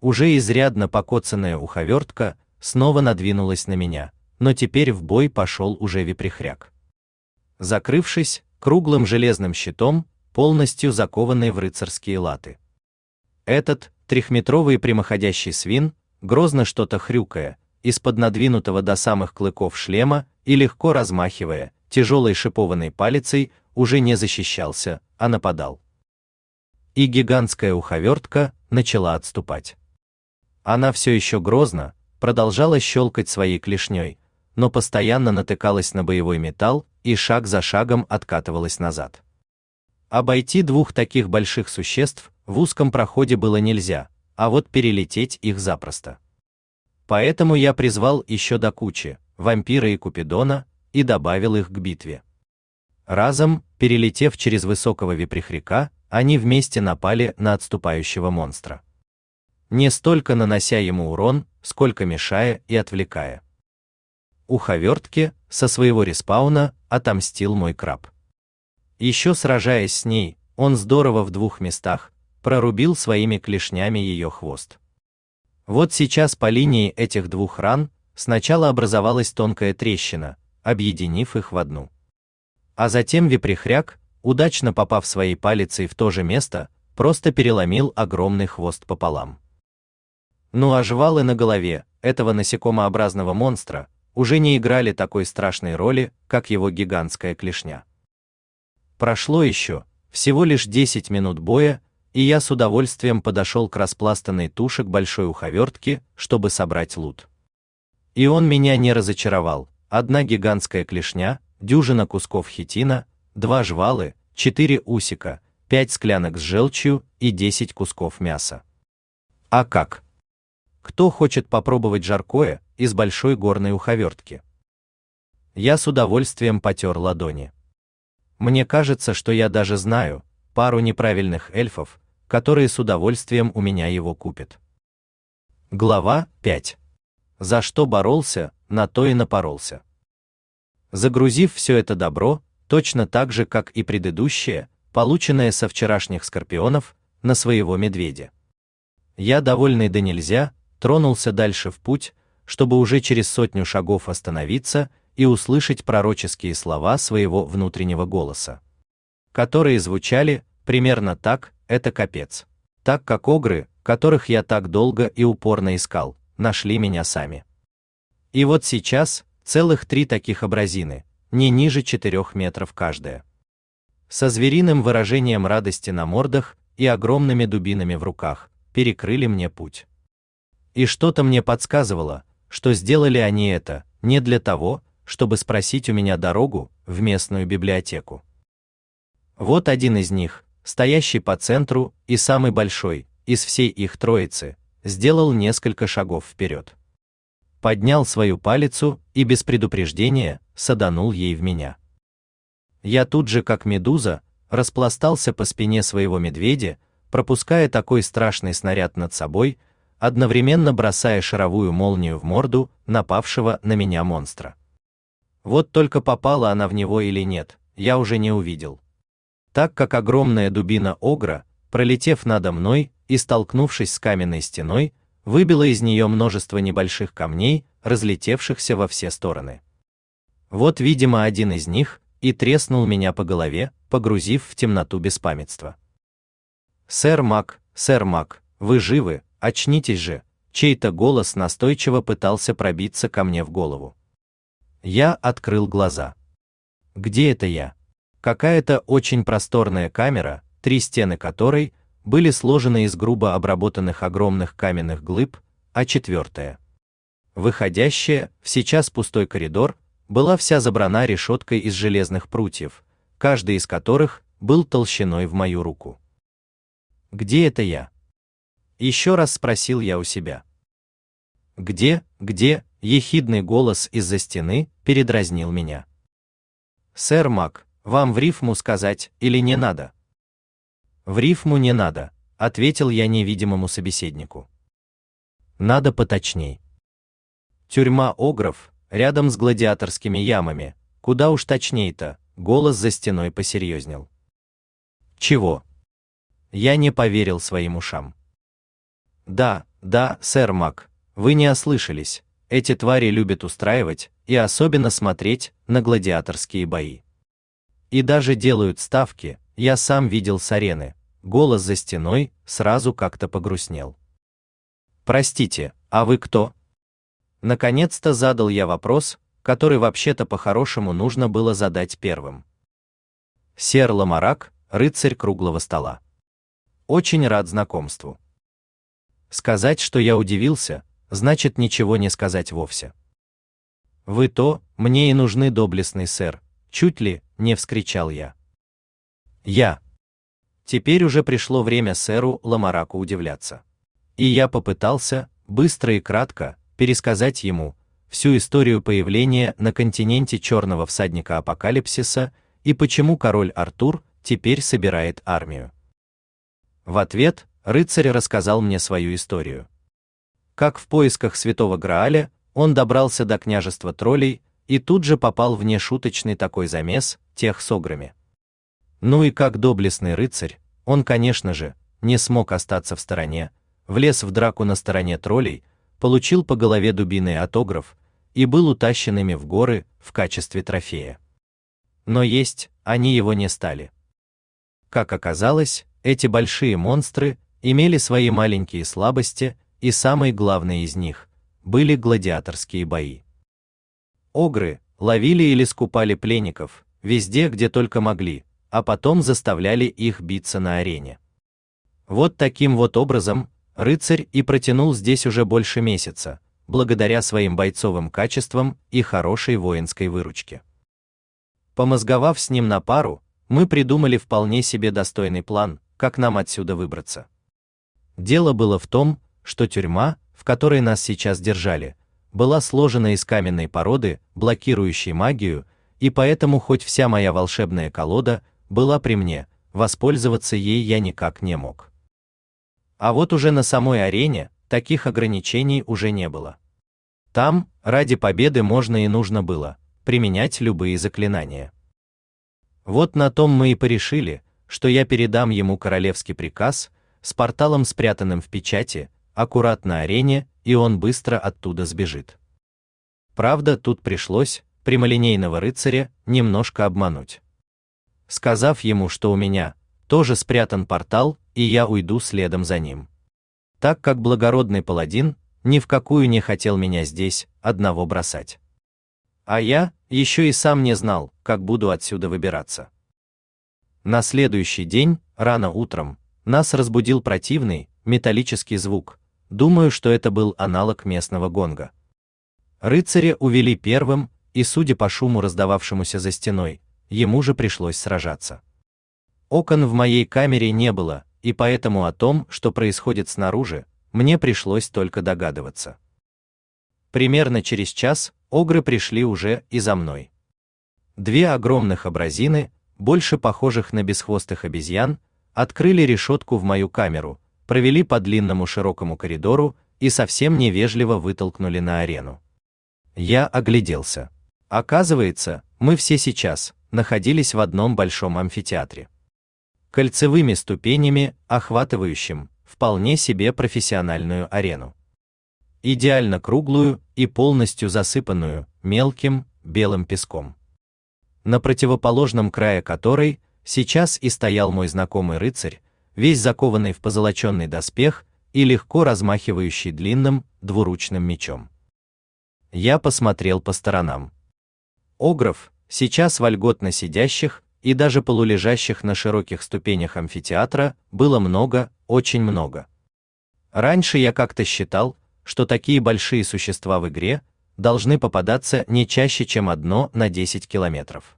уже изрядно покоцанная уховертка, снова надвинулась на меня, но теперь в бой пошел уже виприхряк. Закрывшись круглым железным щитом, полностью закованный в рыцарские латы. Этот трехметровый прямоходящий свин, грозно что-то хрюкая, из-под надвинутого до самых клыков шлема и легко размахивая тяжелой шипованной палицей, уже не защищался, а нападал. И гигантская уховертка начала отступать. Она все еще грозно продолжала щелкать своей клешней, но постоянно натыкалась на боевой металл и шаг за шагом откатывалась назад. Обойти двух таких больших существ в узком проходе было нельзя, а вот перелететь их запросто. Поэтому я призвал еще до кучи вампира и Купидона и добавил их к битве. Разом, перелетев через высокого виприхряка, они вместе напали на отступающего монстра. Не столько нанося ему урон, сколько мешая и отвлекая. Уховертке со своего респауна отомстил мой краб. Еще сражаясь с ней, он здорово в двух местах прорубил своими клешнями ее хвост. Вот сейчас по линии этих двух ран сначала образовалась тонкая трещина, объединив их в одну. А затем виприхряк, удачно попав своей палицей в то же место, просто переломил огромный хвост пополам. Ну а жвалы на голове этого насекомообразного монстра уже не играли такой страшной роли, как его гигантская клешня. Прошло еще всего лишь 10 минут боя, и я с удовольствием подошел к распластанной туше большой уховертке, чтобы собрать лут. И он меня не разочаровал. Одна гигантская клешня, дюжина кусков хитина, два жвалы, четыре усика, пять склянок с желчью и десять кусков мяса. А как? Кто хочет попробовать жаркое из большой горной уховертки? Я с удовольствием потер ладони. Мне кажется, что я даже знаю пару неправильных эльфов, которые с удовольствием у меня его купят. Глава 5. За что боролся, на то и напоролся. Загрузив все это добро, точно так же, как и предыдущее, полученное со вчерашних скорпионов, на своего медведя. Я, довольный да нельзя, тронулся дальше в путь, чтобы уже через сотню шагов остановиться и услышать пророческие слова своего внутреннего голоса, которые звучали примерно так: "Это капец". Так как огры, которых я так долго и упорно искал, нашли меня сами. И вот сейчас целых три таких образины, не ниже четырех метров каждая, со звериным выражением радости на мордах и огромными дубинами в руках, перекрыли мне путь. И что-то мне подсказывало, что сделали они это не для того, чтобы спросить у меня дорогу в местную библиотеку. Вот один из них, стоящий по центру и самый большой из всей их троицы, сделал несколько шагов вперед. Поднял свою палицу и без предупреждения саданул ей в меня. Я тут же, как медуза, распластался по спине своего медведя, пропуская такой страшный снаряд над собой, одновременно бросая шаровую молнию в морду напавшего на меня монстра. Вот только попала она в него или нет, я уже не увидел. Так как огромная дубина огра, пролетев надо мной и столкнувшись с каменной стеной, выбила из нее множество небольших камней, разлетевшихся во все стороны. Вот, видимо, один из них и треснул меня по голове, погрузив в темноту беспамятства. Сэр Мак, сэр Мак, вы живы? Очнитесь же! Чей-то голос настойчиво пытался пробиться ко мне в голову. Я открыл глаза. Где это я? Какая-то очень просторная камера, три стены которой были сложены из грубо обработанных огромных каменных глыб, а четвертая, выходящая в сейчас пустой коридор, была вся забрана решеткой из железных прутьев, каждый из которых был толщиной в мою руку. Где это я? Еще раз спросил я у себя. Где, где? Ехидный голос из-за стены передразнил меня. Сэр Мак, вам в рифму сказать или не надо? В рифму не надо, ответил я невидимому собеседнику. Надо поточней. Тюрьма Огров, рядом с гладиаторскими ямами, куда уж точней-то, голос за стеной посерьезнел. Чего? Я не поверил своим ушам. Да, Да, сэр Мак, вы не ослышались. Эти твари любят устраивать и особенно смотреть на гладиаторские бои. И даже делают ставки. Я сам видел с арены. Голос за стеной сразу как-то погрустнел. Простите, а вы кто? Наконец-то задал я вопрос, который вообще-то по-хорошему нужно было задать первым. Сер Ламарак, рыцарь круглого стола. Очень рад знакомству. Сказать, что я удивился, значит ничего не сказать вовсе. Вы то, мне и нужны доблестный сэр, чуть ли не вскричал я. Я. Теперь уже пришло время сэру Ламараку удивляться. И я попытался, быстро и кратко, пересказать ему всю историю появления на континенте черного всадника апокалипсиса и почему король Артур теперь собирает армию. В ответ рыцарь рассказал мне свою историю. Как в поисках святого Грааля он добрался до княжества троллей и тут же попал в нешуточный такой замес тех с ограми. Ну и как доблестный рыцарь, он, конечно же, не смог остаться в стороне, влез в драку на стороне троллей, получил по голове дубиной от огров и был утащен ими в горы в качестве трофея. Но есть они его не стали. Как оказалось, эти большие монстры имели свои маленькие слабости, и самой главной из них были гладиаторские бои. Огры ловили или скупали пленников везде, где только могли, а потом заставляли их биться на арене. Вот таким вот образом рыцарь и протянул здесь уже больше месяца, благодаря своим бойцовым качествам и хорошей воинской выручке. Помозговав с ним на пару, мы придумали вполне себе достойный план, как нам отсюда выбраться. Дело было в том, что тюрьма, в которой нас сейчас держали, была сложена из каменной породы, блокирующей магию, и поэтому хоть вся моя волшебная колода была при мне, воспользоваться ей я никак не мог. А вот уже на самой арене таких ограничений уже не было. Там, ради победы можно и нужно было применять любые заклинания. Вот на том мы и порешили, что я передам ему королевский приказ с порталом спрятанным в печати, аккурат на арене, и он быстро оттуда сбежит. Правда, тут пришлось прямолинейного рыцаря немножко обмануть. Сказав ему, что у меня тоже спрятан портал, и я уйду следом за ним. Так как благородный паладин ни в какую не хотел меня здесь одного бросать. А я еще и сам не знал, как буду отсюда выбираться. На следующий день, рано утром, нас разбудил противный металлический звук, Думаю, что это был аналог местного гонга. Рыцаря увели первым, и, судя по шуму, раздававшемуся за стеной, ему же пришлось сражаться. Окон в моей камере не было, и поэтому о том, что происходит снаружи, мне пришлось только догадываться. Примерно через час огры пришли уже и за мной. Две огромных абразины, больше похожих на бесхвостых обезьян, открыли решетку в мою камеру, провели по длинному широкому коридору и совсем невежливо вытолкнули на арену. Я огляделся. Оказывается, мы все сейчас находились в одном большом амфитеатре. Кольцевыми ступенями, охватывающим вполне себе профессиональную арену. Идеально круглую и полностью засыпанную мелким белым песком. На противоположном крае которой сейчас и стоял мой знакомый рыцарь, весь закованный в позолоченный доспех и легко размахивающий длинным двуручным мечом. Я посмотрел по сторонам. Огров, сейчас вольготно сидящих и даже полулежащих на широких ступенях амфитеатра, было много, очень много. Раньше я как-то считал, что такие большие существа в игре должны попадаться не чаще, чем одно на 10 километров.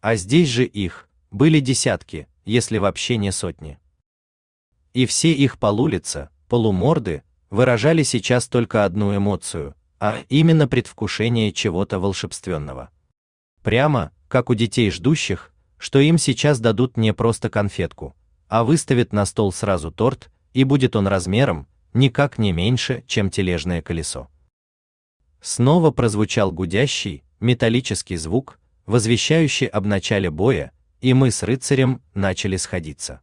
А здесь же их были десятки, если вообще не сотни и все их полулица, полуморды, выражали сейчас только одну эмоцию, а именно предвкушение чего-то волшебственного. Прямо, как у детей ждущих, что им сейчас дадут не просто конфетку, а выставят на стол сразу торт, и будет он размером никак не меньше, чем тележное колесо. Снова прозвучал гудящий, металлический звук, возвещающий об начале боя, и мы с рыцарем начали сходиться.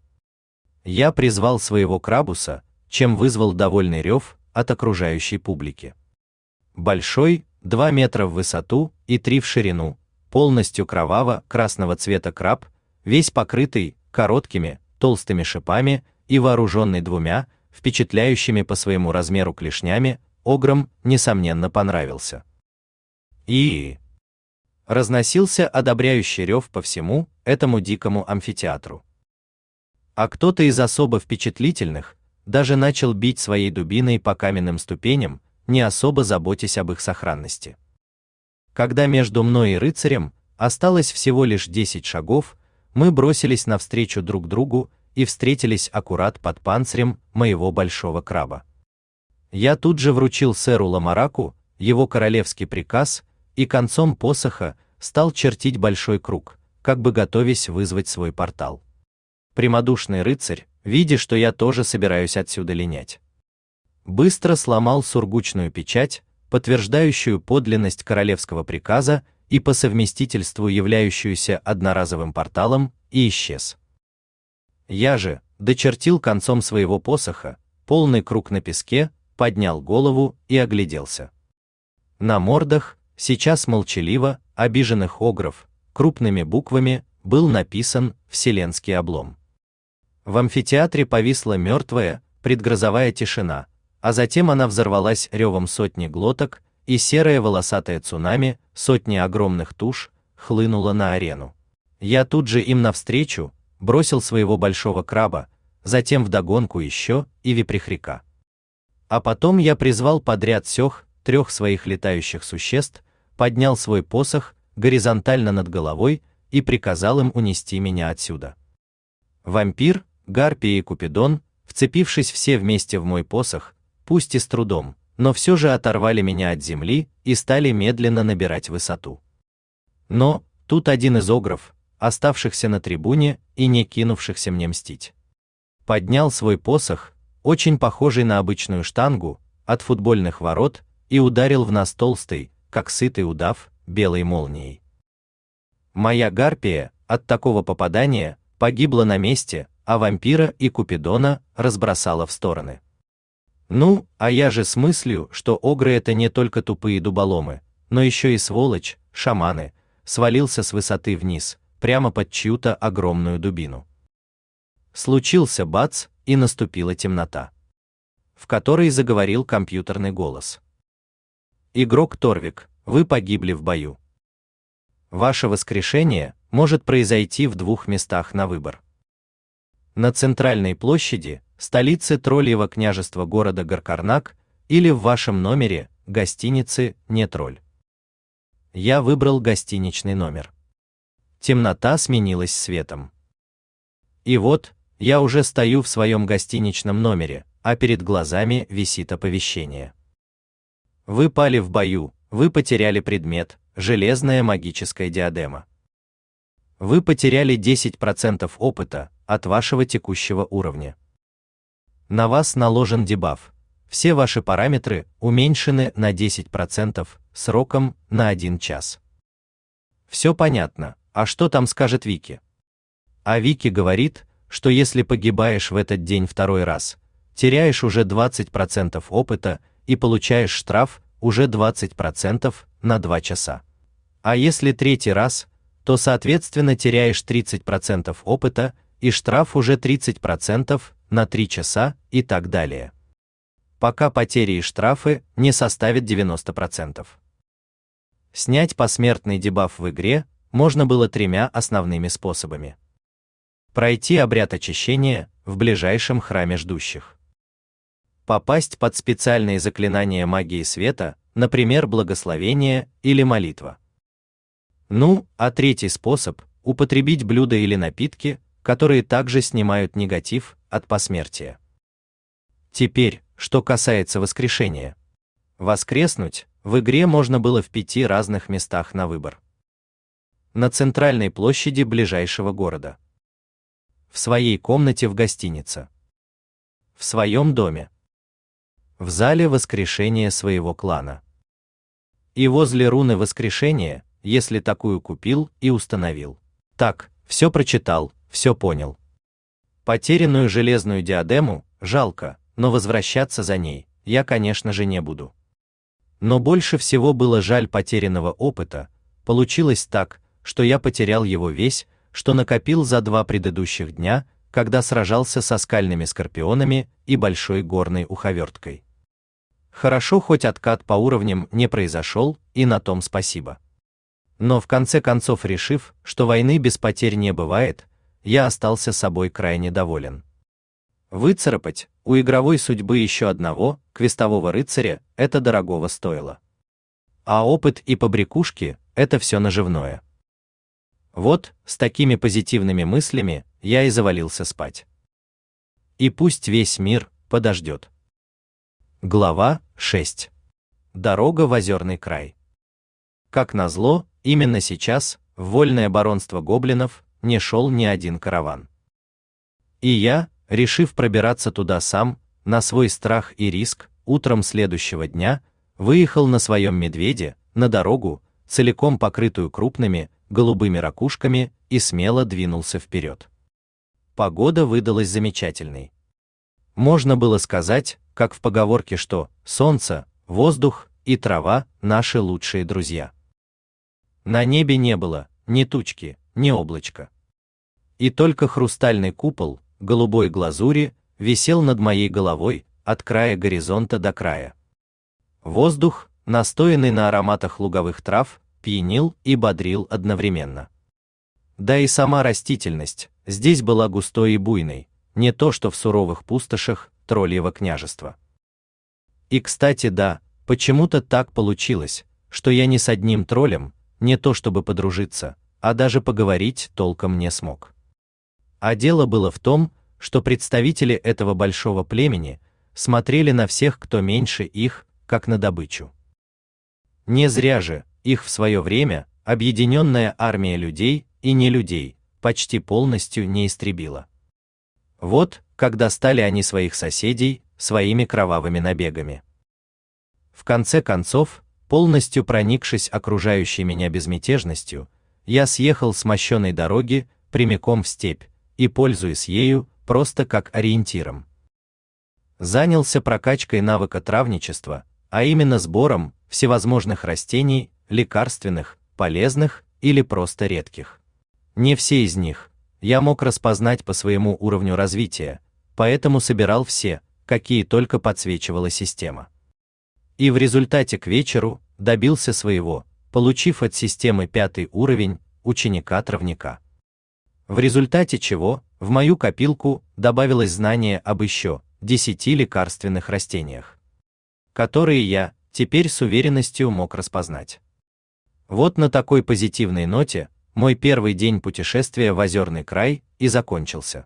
Я призвал своего крабуса, чем вызвал довольный рев от окружающей публики. Большой, 2 метра в высоту и 3 в ширину, полностью кроваво-красного цвета краб, весь покрытый короткими, толстыми шипами и вооруженный двумя, впечатляющими по своему размеру клешнями, огром, несомненно, понравился. И разносился одобряющий рев по всему этому дикому амфитеатру. А кто-то из особо впечатлительных даже начал бить своей дубиной по каменным ступеням, не особо заботясь об их сохранности. Когда между мной и рыцарем осталось всего лишь 10 шагов, мы бросились навстречу друг другу и встретились аккурат под панцирем моего большого краба. Я тут же вручил сэру Ламараку его королевский приказ и концом посоха стал чертить большой круг, как бы готовясь вызвать свой портал. Прямодушный рыцарь, видя, что я тоже собираюсь отсюда линять, быстро сломал сургучную печать, подтверждающую подлинность королевского приказа и по совместительству являющуюся одноразовым порталом, и исчез. Я же дочертил концом своего посоха полный круг на песке, поднял голову и огляделся. На мордах, сейчас молчаливо, обиженных огров, крупными буквами был написан «Вселенский облом». В амфитеатре повисла мертвая, предгрозовая тишина, а затем она взорвалась ревом сотни глоток, и серое волосатое цунами, сотни огромных туш, хлынуло на арену. Я тут же им навстречу бросил своего большого краба, затем вдогонку еще и виприхрика. А потом я призвал подряд всех трех своих летающих существ, поднял свой посох горизонтально над головой и приказал им унести меня отсюда. Вампир, Гарпия и Купидон, вцепившись все вместе в мой посох, пусть и с трудом, но все же оторвали меня от земли и стали медленно набирать высоту. Но тут один из огров, оставшихся на трибуне и не кинувшихся мне мстить, поднял свой посох, очень похожий на обычную штангу, от футбольных ворот и ударил в нас толстый, как сытый удав, белой молнией. Моя гарпия от такого попадания погибла на месте, а вампира и Купидона разбросала в стороны. Ну, а я же с мыслью, что огры это не только тупые дуболомы, но еще и сволочь, шаманы, свалился с высоты вниз, прямо под чью-то огромную дубину. Случился бац, и наступила темнота, в которой заговорил компьютерный голос. Игрок Торвик, вы погибли в бою. Ваше воскрешение может произойти в двух местах на выбор. На центральной площади, столице Тролльего княжества города Гаркарнак, или в вашем номере гостиницы Не Тролль. Я выбрал гостиничный номер. Темнота сменилась светом. И вот, я уже стою в своем гостиничном номере, а перед глазами висит оповещение. Вы пали в бою, вы потеряли предмет, железная магическая диадема. Вы потеряли 10% опыта от вашего текущего уровня. На вас наложен дебаф. Все ваши параметры уменьшены на 10% сроком на 1 час. Все понятно. А что там скажет Вики? А Вики говорит, что если погибаешь в этот день второй раз, теряешь уже 20% опыта и получаешь штраф уже 20% на 2 часа. А если третий раз, то соответственно теряешь 30% опыта и штраф уже 30% на 3 часа и так далее. Пока потери и штрафы не составят 90%. Снять посмертный дебаф в игре можно было тремя основными способами пройти обряд очищения в ближайшем храме ждущих. Попасть под специальные заклинания магии света, например, благословение или молитва. Ну, а третий способ употребить блюда или напитки, которые также снимают негатив от посмертия. Теперь, что касается воскрешения. Воскреснуть в игре можно было в пяти разных местах на выбор. На центральной площади ближайшего города в своей комнате в гостинице, в своем доме, в зале воскрешения своего клана. И возле руны воскрешения, если такую купил и установил. Так, все прочитал, все понял. Потерянную железную диадему жалко, но возвращаться за ней я, конечно же, не буду. Но больше всего было жаль потерянного опыта. Получилось так, что я потерял его весь, что накопил за два предыдущих дня, когда сражался со скальными скорпионами и большой горной уховерткой. Хорошо хоть откат по уровням не произошел, и на том спасибо. Но в конце концов решив, что войны без потерь не бывает, я остался собой крайне доволен. Выцарапать у игровой судьбы еще одного квестового рыцаря это дорогого стоило. А опыт и побрякушки это все наживное. Вот, с такими позитивными мыслями я и завалился спать. И пусть весь мир подождет. Глава 6. Дорога в озерный край. Как назло, именно сейчас в вольное баронство гоблинов не шел ни один караван. И я, решив пробираться туда сам, на свой страх и риск, утром следующего дня выехал на своем медведе на дорогу, целиком покрытую крупными голубыми ракушками, и смело двинулся вперед. Погода выдалась замечательной. Можно было сказать, как в поговорке, что солнце, воздух и трава наши лучшие друзья. На небе не было ни тучки, ни облачка. И только хрустальный купол голубой глазури висел над моей головой от края горизонта до края. Воздух, настоянный на ароматах луговых трав, пьянил и бодрил одновременно. Да и сама растительность здесь была густой и буйной, не то что в суровых пустошах Тролльего княжества. И, кстати, да, почему-то так получилось, что я ни с одним троллем, не то чтобы подружиться, а даже поговорить толком не смог. А дело было в том, что представители этого большого племени смотрели на всех, кто меньше их, как на добычу. Не зря же их в свое время объединенная армия людей и не людей почти полностью не истребила. Вот, когда стали они своих соседей своими кровавыми набегами. В конце концов, полностью проникшись окружающей меня безмятежностью, я съехал с мощенной дороги прямиком в степь и, пользуясь ею, просто как ориентиром. Занялся прокачкой навыка травничества, а именно сбором всевозможных растений, лекарственных, полезных или просто редких. Не все из них, я мог распознать по своему уровню развития, поэтому собирал все, какие только подсвечивала система. И в результате к вечеру добился своего, получив от системы пятый уровень ученика-травника. В результате чего в мою копилку добавилось знание об еще 10 лекарственных растениях, которые я теперь с уверенностью мог распознать. Вот на такой позитивной ноте мой первый день путешествия в озерный край и закончился.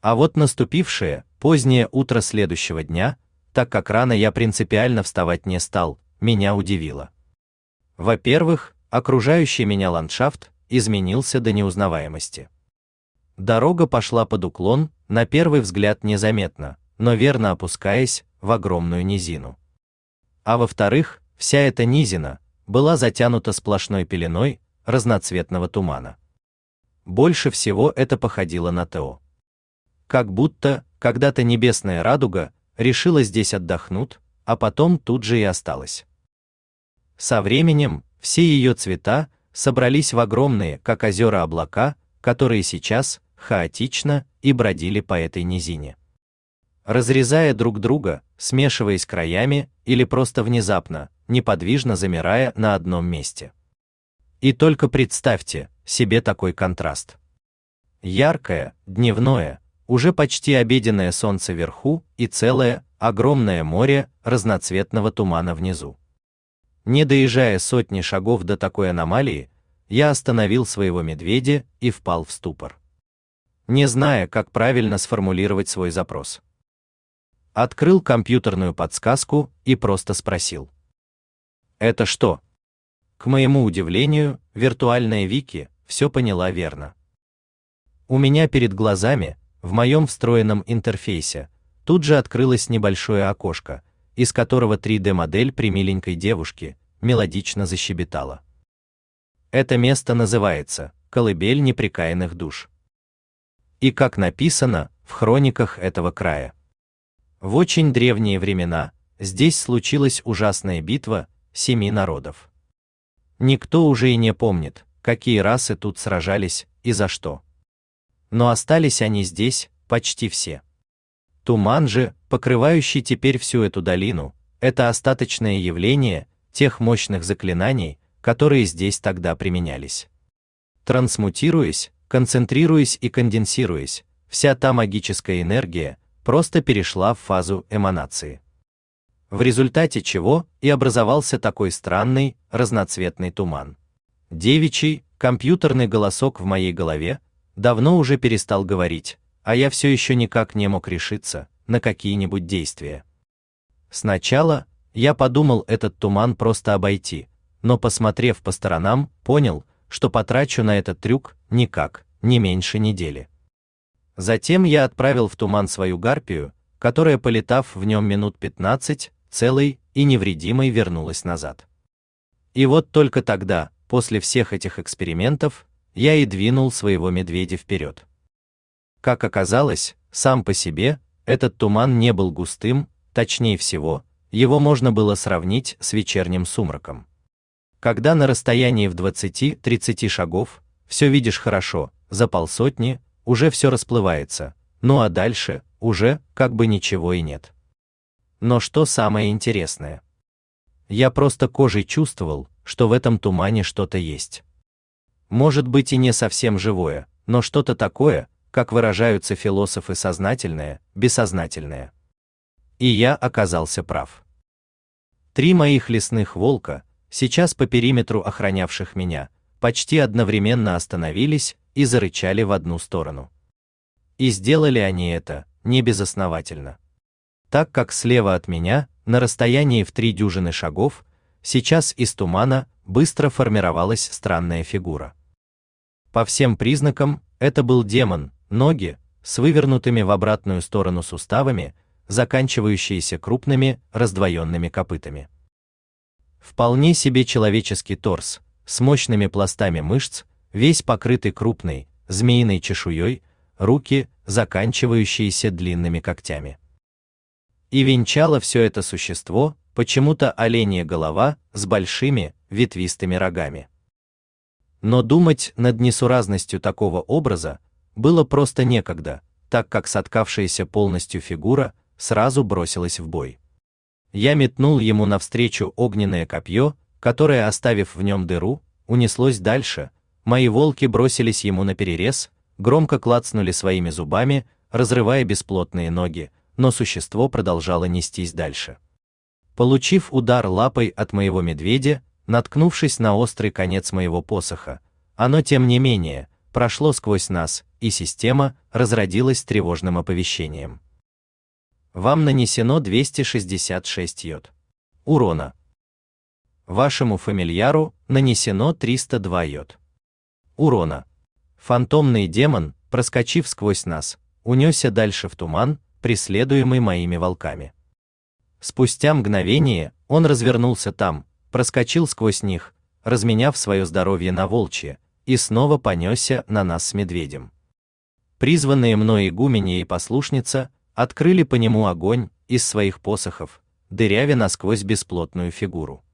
А вот наступившее, позднее утро следующего дня, так как рано я принципиально вставать не стал, меня удивило. Во-первых, окружающий меня ландшафт изменился до неузнаваемости. Дорога пошла под уклон, на первый взгляд незаметно, но верно опускаясь в огромную низину. А во-вторых, вся эта низина была затянута сплошной пеленой, разноцветного тумана. Больше всего это походило на Тео. Как будто когда-то небесная радуга решила здесь отдохнуть, а потом тут же и осталась. Со временем все ее цвета собрались в огромные, как озера облака, которые сейчас хаотично и бродили по этой низине. Разрезая друг друга, смешиваясь краями или просто внезапно, неподвижно замирая на одном месте. И только представьте себе такой контраст. Яркое, дневное, уже почти обеденное солнце вверху и целое, огромное море разноцветного тумана внизу. Не доезжая сотни шагов до такой аномалии, я остановил своего медведя и впал в ступор. Не зная, как правильно сформулировать свой запрос. Открыл компьютерную подсказку и просто спросил. «Это что?» К моему удивлению, виртуальная Вики все поняла верно. У меня перед глазами, в моем встроенном интерфейсе, тут же открылось небольшое окошко, из которого 3D-модель примиленькой девушки мелодично защебетала. Это место называется «Колыбель неприкаянных душ». И как написано в хрониках этого края. В очень древние времена здесь случилась ужасная битва семи народов. Никто уже и не помнит, какие расы тут сражались и за что. Но остались они здесь почти все. Туман же, покрывающий теперь всю эту долину, это остаточное явление тех мощных заклинаний, которые здесь тогда применялись. Трансмутируясь, концентрируясь и конденсируясь, вся та магическая энергия просто перешла в фазу эманации. В результате чего и образовался такой странный, разноцветный туман. Девичий, компьютерный голосок в моей голове давно уже перестал говорить, а я все еще никак не мог решиться на какие-нибудь действия. Сначала я подумал этот туман просто обойти, но посмотрев по сторонам, понял, что потрачу на этот трюк никак, не меньше недели. Затем я отправил в туман свою гарпию, которая, полетав в нем минут 15, целой и невредимой вернулась назад. И вот только тогда, после всех этих экспериментов, я и двинул своего медведя вперед. Как оказалось, сам по себе этот туман не был густым, точнее всего, его можно было сравнить с вечерним сумраком. Когда на расстоянии в 20-30 шагов все видишь хорошо, за полсотни уже все расплывается, ну а дальше уже как бы ничего и нет. Но что самое интересное? Я просто кожей чувствовал, что в этом тумане что-то есть. Может быть и не совсем живое, но что-то такое, как выражаются философы сознательное, бессознательное. И я оказался прав. Три моих лесных волка, сейчас по периметру охранявших меня, почти одновременно остановились и зарычали в одну сторону. И сделали они это не безосновательно. Так как слева от меня, на расстоянии в три дюжины шагов, сейчас из тумана быстро формировалась странная фигура. По всем признакам, это был демон, ноги с вывернутыми в обратную сторону суставами, заканчивающиеся крупными раздвоенными копытами. Вполне себе человеческий торс с мощными пластами мышц, весь покрытый крупной змеиной чешуей, руки, заканчивающиеся длинными когтями. И венчало все это существо почему-то оленья голова с большими ветвистыми рогами. Но думать над несуразностью такого образа было просто некогда, так как соткавшаяся полностью фигура сразу бросилась в бой. Я метнул ему навстречу огненное копье, которое, оставив в нем дыру, унеслось дальше. Мои волки бросились ему на перерез, громко клацнули своими зубами, разрывая бесплотные ноги, но существо продолжало нестись дальше. Получив удар лапой от моего медведя, наткнувшись на острый конец моего посоха, оно тем не менее прошло сквозь нас, и система разродилась тревожным оповещением. Вам нанесено 266 йод урона. Вашему фамильяру нанесено 302 йод урона. Фантомный демон, проскочив сквозь нас, унесся дальше в туман, преследуемый моими волками. Спустя мгновение он развернулся там, проскочил сквозь них, разменяв свое здоровье на волчье, и снова понесся на нас с медведем. Призванные мной игуменья и послушница открыли по нему огонь из своих посохов, дырявя насквозь бесплотную фигуру.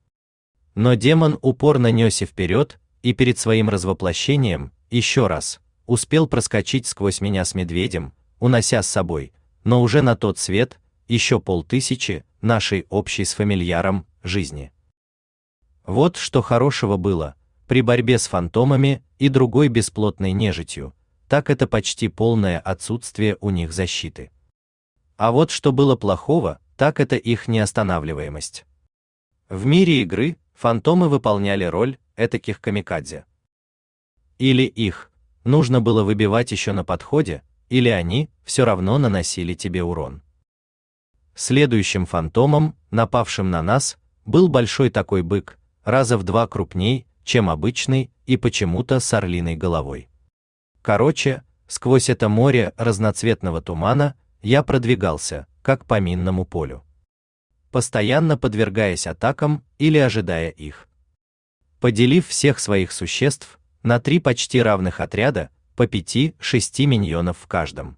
Но демон упорно несся вперед, и перед своим развоплощением еще раз успел проскочить сквозь меня с медведем, унося с собой, но уже на тот свет еще полтысячи нашей общей с фамильяром жизни. Вот что хорошего было при борьбе с фантомами и другой бесплотной нежитью, так это почти полное отсутствие у них защиты. А вот что было плохого, так это их неостанавливаемость. В мире игры фантомы выполняли роль этаких камикадзе. Или их нужно было выбивать еще на подходе, или они все равно наносили тебе урон. Следующим фантомом, напавшим на нас, был большой такой бык, раза в два крупней, чем обычный, и почему-то с орлиной головой. Короче, сквозь это море разноцветного тумана я продвигался, как по минному полю, постоянно подвергаясь атакам или ожидая их. Поделив всех своих существ на три почти равных отряда, по пяти-шести миньонов в каждом.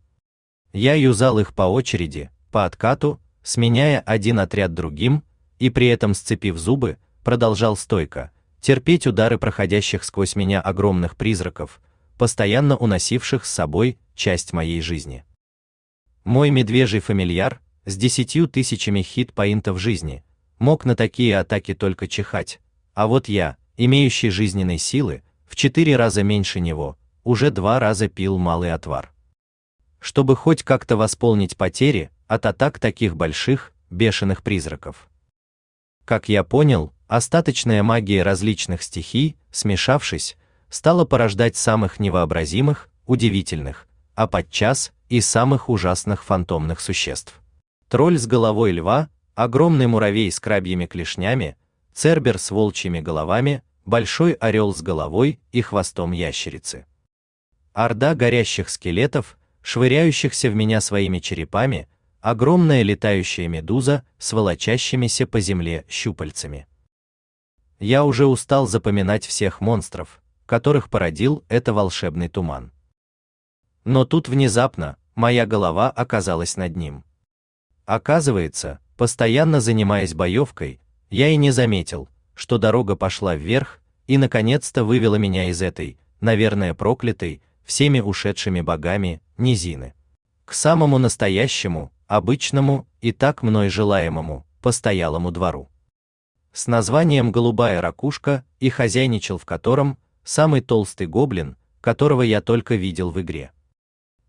Я юзал их по очереди, по откату, сменяя один отряд другим, и при этом сцепив зубы, продолжал стойко терпеть удары проходящих сквозь меня огромных призраков, постоянно уносивших с собой часть моей жизни. Мой медвежий фамильяр с десятью тысячами хит-поинтов жизни мог на такие атаки только чихать, а вот я, имеющий жизненной силы, в четыре раза меньше него, уже два раза пил малый отвар. Чтобы хоть как-то восполнить потери от атак таких больших, бешеных призраков. Как я понял, остаточная магия различных стихий, смешавшись, стала порождать самых невообразимых, удивительных, а подчас и самых ужасных фантомных существ. Тролль с головой льва, огромный муравей с крабьими клешнями, цербер с волчьими головами, большой орел с головой и хвостом ящерицы. Орда горящих скелетов, швыряющихся в меня своими черепами, огромная летающая медуза с волочащимися по земле щупальцами. Я уже устал запоминать всех монстров, которых породил это волшебный туман. Но тут внезапно моя голова оказалась над ним. Оказывается, постоянно занимаясь боевкой, я и не заметил, что дорога пошла вверх и наконец-то вывела меня из этой, наверное, проклятой всеми ушедшими богами низины к самому настоящему, обычному и так мной желаемому постоялому двору. С названием Голубая ракушка и хозяйничал в котором самый толстый гоблин, которого я только видел в игре.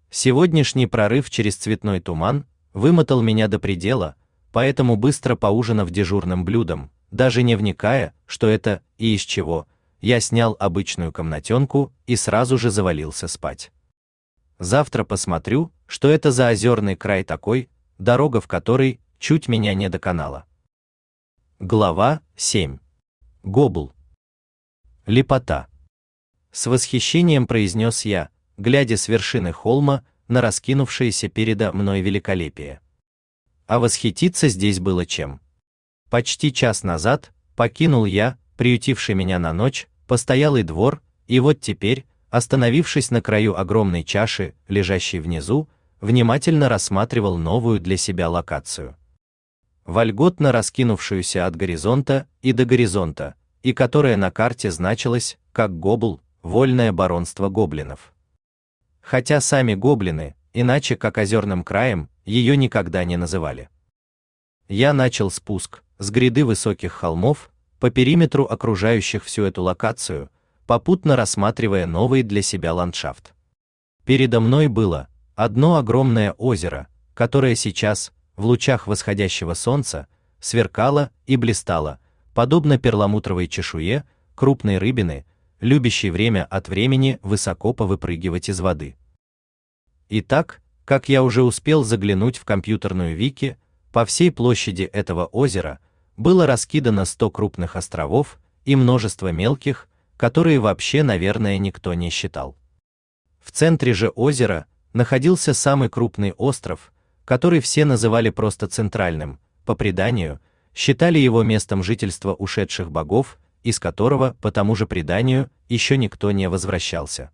Сегодняшний прорыв через цветной туман вымотал меня до предела, поэтому быстро поужинав дежурным блюдом, даже не вникая, что это и из чего, я снял обычную комнатенку и сразу же завалился спать. Завтра посмотрю, что это за озерный край такой, дорога в который чуть меня не доконала. Глава 7. Гобл. Лепота. С восхищением произнес я, глядя с вершины холма на раскинувшееся передо мной великолепие. А восхититься здесь было чем. Почти час назад покинул я, приютивший меня на ночь, постоялый двор, и вот теперь, остановившись на краю огромной чаши, лежащей внизу, внимательно рассматривал новую для себя локацию. Вольготно раскинувшуюся от горизонта и до горизонта, и которая на карте значилась как Гобл, вольное баронство гоблинов. Хотя сами гоблины, иначе как озерным краем, ее никогда не называли. Я начал спуск с гряды высоких холмов по периметру окружающих всю эту локацию, попутно рассматривая новый для себя ландшафт. Передо мной было одно огромное озеро, которое сейчас, в лучах восходящего солнца, сверкало и блистало, подобно перламутровой чешуе крупной рыбины, любящей время от времени высоко повыпрыгивать из воды. Итак, как я уже успел заглянуть в компьютерную вики, по всей площади этого озера было раскидано 100 крупных островов и множество мелких, которые вообще, наверное, никто не считал. В центре же озера находился самый крупный остров, который все называли просто центральным, по преданию, считали его местом жительства ушедших богов, из которого, по тому же преданию, еще никто не возвращался.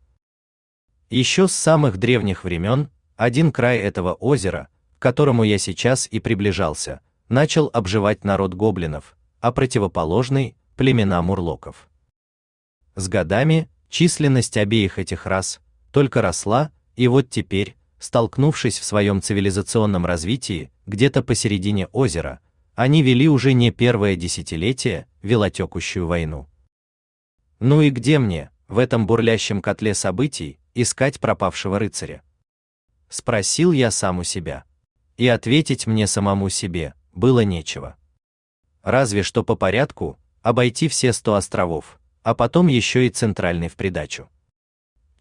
Еще с самых древних времен один край этого озера, к которому я сейчас и приближался, начал обживать народ гоблинов, а противоположный племена мурлоков. С годами численность обеих этих рас только росла, и вот теперь, столкнувшись в своем цивилизационном развитии где-то посередине озера, они вели уже не первое десятилетие велотекущую войну. Ну и где мне, в этом бурлящем котле событий, искать пропавшего рыцаря? Спросил я сам у себя. И ответить мне самому себе было нечего. Разве что по порядку обойти все сто островов, а потом еще и центральный в придачу.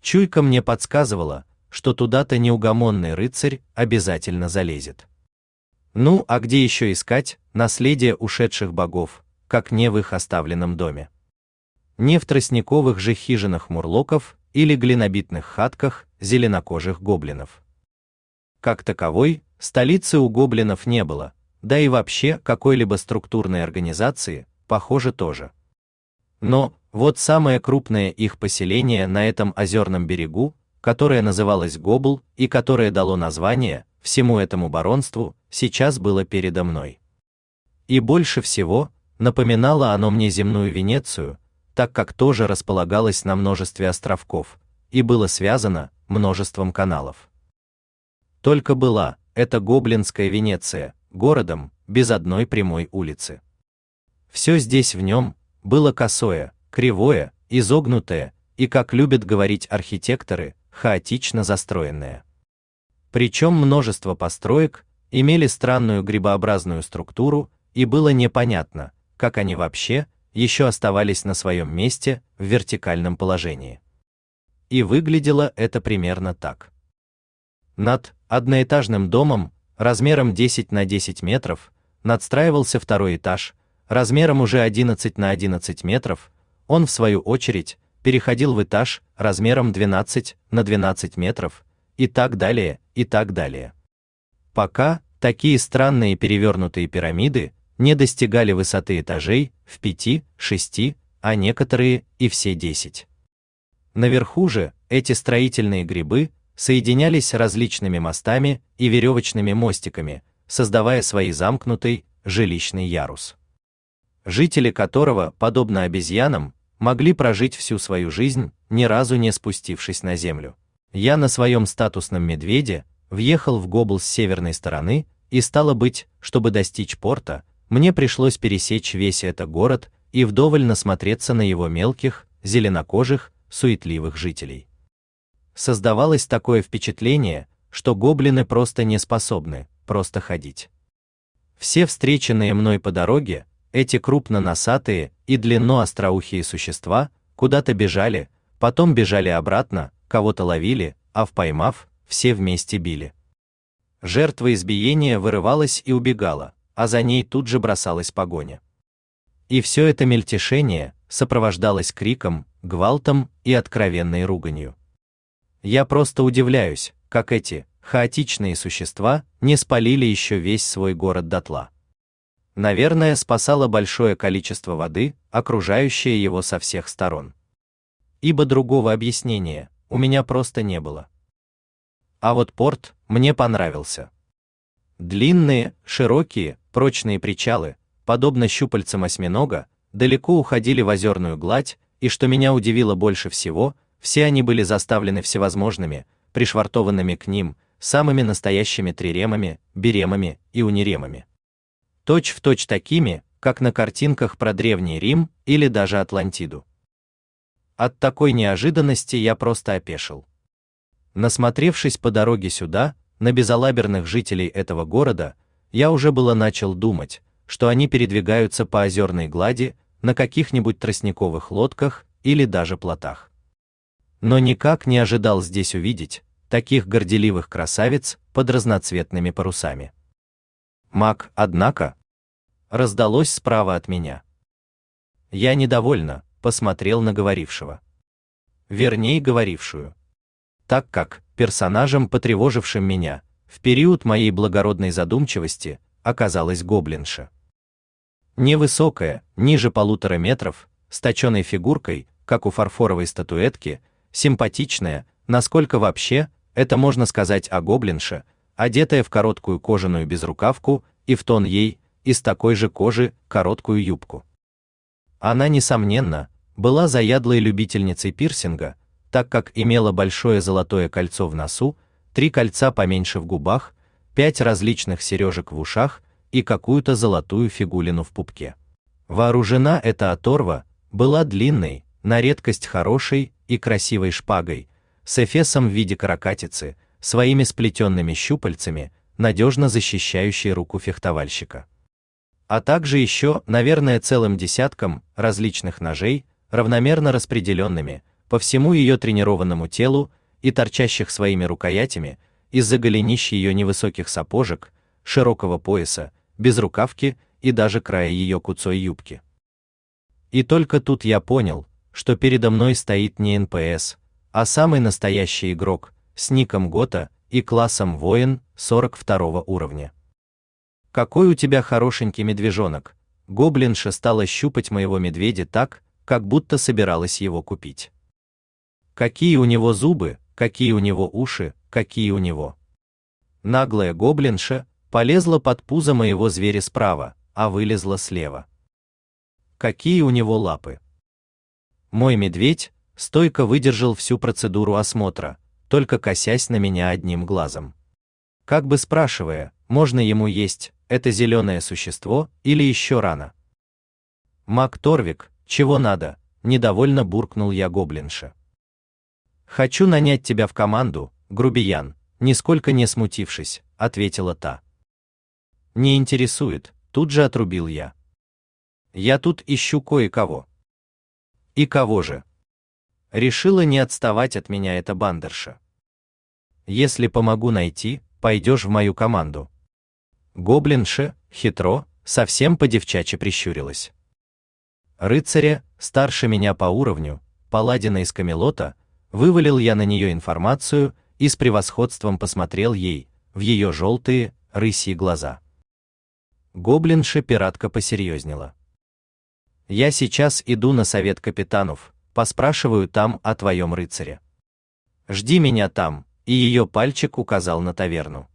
Чуйка мне подсказывала, что туда-то неугомонный рыцарь обязательно залезет. Ну, а где еще искать наследие ушедших богов, как не в их оставленном доме? Не в тростниковых же хижинах мурлоков или глинобитных хатках зеленокожих гоблинов. Как таковой, столицы у гоблинов не было, да и вообще какой-либо структурной организации, похоже, тоже. Но вот самое крупное их поселение на этом озерном берегу, которое называлось Гобл и которое дало название всему этому баронству сейчас было передо мной. И больше всего напоминало оно мне земную Венецию, так как тоже располагалось на множестве островков и было связано множеством каналов. Только была эта гоблинская Венеция городом без одной прямой улицы. Все здесь в нем было косое, кривое, изогнутое и, как любят говорить архитекторы, хаотично застроенное. Причем множество построек имели странную грибообразную структуру, и было непонятно, как они вообще еще оставались на своем месте в вертикальном положении. И выглядело это примерно так. Над одноэтажным домом размером 10 на 10 метров надстраивался второй этаж, размером уже 11 на 11 метров, он в свою очередь переходил в этаж размером 12 на 12 метров и так далее, и так далее. Пока такие странные перевернутые пирамиды не достигали высоты этажей в 5, 6, а некоторые и все 10. Наверху же эти строительные грибы соединялись различными мостами и веревочными мостиками, создавая свой замкнутый жилищный ярус. Жители которого, подобно обезьянам, могли прожить всю свою жизнь, ни разу не спустившись на землю. Я на своем статусном медведе въехал в Гобл с северной стороны, и стало быть, чтобы достичь порта, мне пришлось пересечь весь этот город и вдоволь насмотреться на его мелких, зеленокожих, суетливых жителей. Создавалось такое впечатление, что гоблины просто не способны просто ходить. Все встреченные мной по дороге, эти крупно-носатые и длинно-остроухие существа, куда-то бежали, потом бежали обратно, кого-то ловили, а в поймав, все вместе били. Жертва избиения вырывалась и убегала, а за ней тут же бросалась погоня. И все это мельтешение сопровождалось криком, гвалтом и откровенной руганью. Я просто удивляюсь, как эти хаотичные существа не спалили еще весь свой город дотла. Наверное, спасало большое количество воды, окружающее его со всех сторон. Ибо другого объяснения у меня просто не было. А вот порт мне понравился. Длинные, широкие, прочные причалы, подобно щупальцам осьминога, далеко уходили в озерную гладь, и что меня удивило больше всего, все они были заставлены всевозможными, пришвартованными к ним, самыми настоящими триремами, беремами и униремами. Точь в точь такими, как на картинках про древний Рим или даже Атлантиду. От такой неожиданности я просто опешил. Насмотревшись по дороге сюда, на безалаберных жителей этого города, я уже было начал думать, что они передвигаются по озерной глади на каких-нибудь тростниковых лодках или даже плотах. Но никак не ожидал здесь увидеть таких горделивых красавиц под разноцветными парусами. Мак, однако, раздалось справа от меня. Я недовольно посмотрел на говорившего. Вернее, говорившую. Так как персонажем, потревожившим меня, в период моей благородной задумчивости, оказалась гоблинша. Невысокая, ниже полутора метров, с точенной фигуркой, как у фарфоровой статуэтки, симпатичная, насколько вообще это можно сказать о гоблинше, одетая в короткую кожаную безрукавку и в тон ей из такой же кожи короткую юбку. Она несомненно была заядлой любительницей пирсинга, так как имела большое золотое кольцо в носу, три кольца поменьше в губах, пять различных сережек в ушах и какую-то золотую фигулину в пупке. Вооружена эта оторва была длинной, на редкость хорошей и красивой шпагой, с эфесом в виде каракатицы, своими сплетенными щупальцами, надежно защищающей руку фехтовальщика. А также еще, наверное, целым десятком различных ножей, равномерно распределенными, по всему ее тренированному телу и торчащих своими рукоятями из-за голенищ ее невысоких сапожек, широкого пояса, безрукавки и даже края ее куцой юбки. И только тут я понял, что передо мной стоит не НПС, а самый настоящий игрок с ником Гота и классом воин 42 уровня. Какой у тебя хорошенький медвежонок. Гоблинша стала щупать моего медведя так, как будто собиралась его купить. Какие у него зубы, какие у него уши, какие у него. наглая гоблинша, полезла под пузо моего зверя справа, а вылезла слева. Какие у него лапы! Мой медведь стойко выдержал всю процедуру осмотра, только косясь на меня одним глазом. Как бы спрашивая, можно ему есть это зеленое существо или еще рано. Мак Торвик, чего надо? Недовольно буркнул я гоблинше. Хочу нанять тебя в команду, грубиян, нисколько не смутившись, ответила та. Не интересует, тут же отрубил я. Я тут ищу кое-кого. И кого же? Решила не отставать от меня эта бандерша. Если помогу найти, пойдешь в мою команду. Гоблинша, хитро, совсем по-девчачьи прищурилась. Рыцаря, старше меня по уровню, паладина из Камелота, вывалил я на нее информацию и с превосходством посмотрел ей в ее желтые, рысьи глаза. Гоблинша пиратка посерьезнела. Я сейчас иду на совет капитанов, поспрашиваю там о твоем рыцаре. Жди меня там, и ее пальчик указал на таверну.